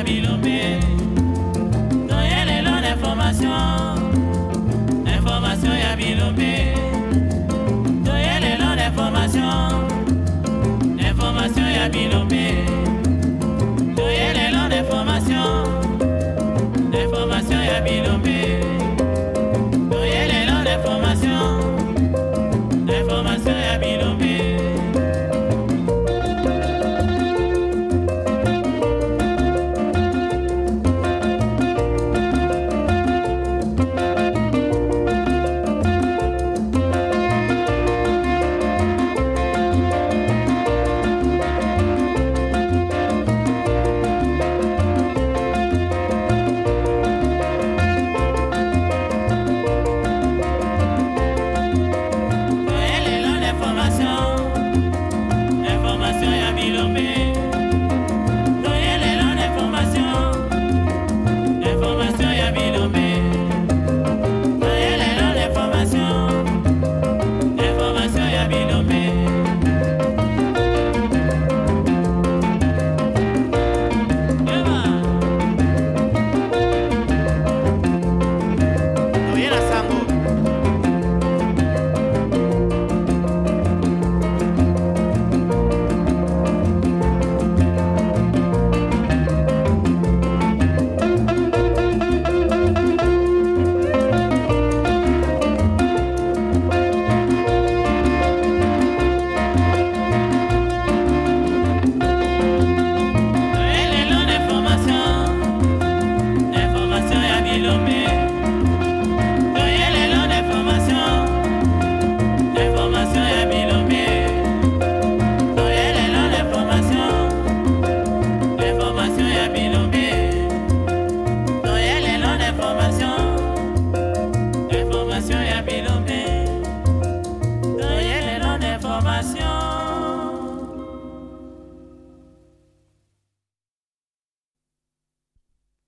na bino mpe toye lelo na information information ya bino mpe toye lelo na information information ya bino mpe